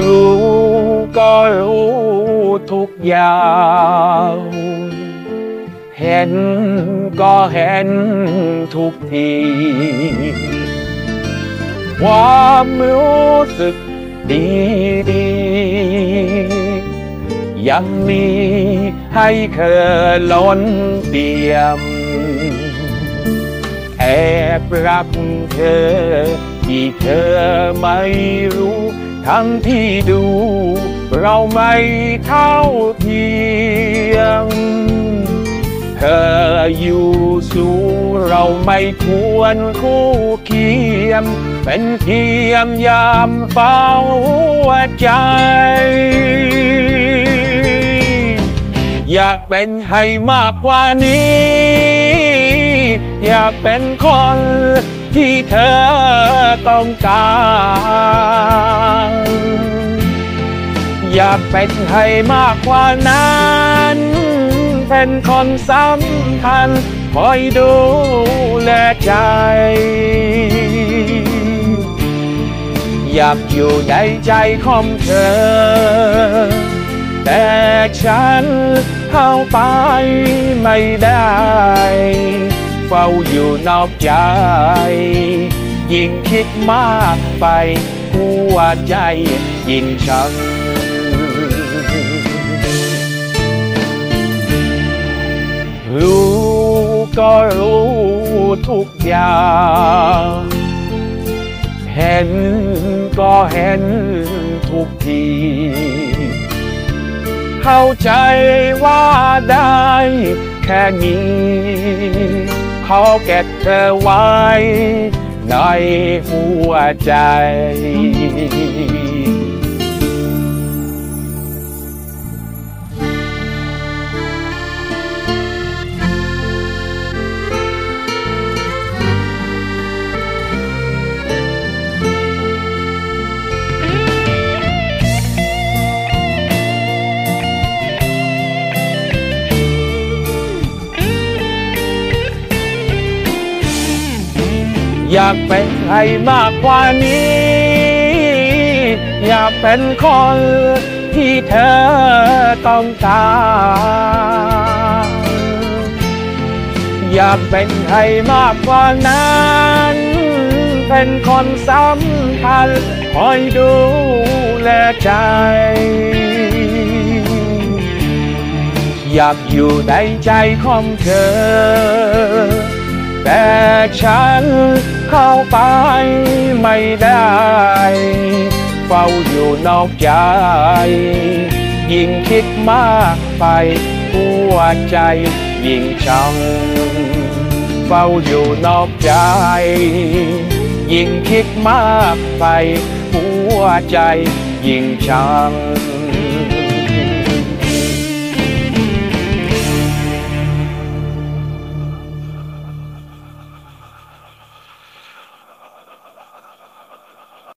รู้ก็รู้ทุกอย่างเห็นก็เยังมีให้เธอล้นเตียม แอบรักเธอ ที่เธอไม่รู้ ทั้งที่ดู เราไม่เท่าเทียม เธออยู่สูเราไม่ควรคู่เคียม เป็นเทียมยามเฝ้าใจ อยากเป็นให้มากกว่านี้ อยากเป็นคนที่เธอต้องการ อยากเป็นให้มากกว่านั้น เป็นคนสำคัญคอยดูแลใจ อยากอยู่ในใจของเธอ ฉันเข้าไปไม่ได้ เฝ้าอยู่นอกใจ ยิ่งคิดมากไปหัวใจยิ่งชังรู้ก็รู้ทุกอย่าง เห็นก็เห็นทุกที เข้าใจว่าได้แค่นี้ขอเก็บเธอไว้ในหัวใจ อยากเป็นใครมากกว่านี้ อยากเป็นคนที่เธอต้องการอยากเป็นใครมากกว่านั้น เป็นคนสำคัญคอยดูแลใจ อยากอยู่ในใจของเธอ แต่ฉัน เข้าไปไม่ได้ เฝ้าอยู่นอกใจ ยิ่งคิดมากไปหัวใจยิ่งชังเฝ้าอยู่นอกใจ ยิ่งคิดมากไปหัวใจยิ่งชัง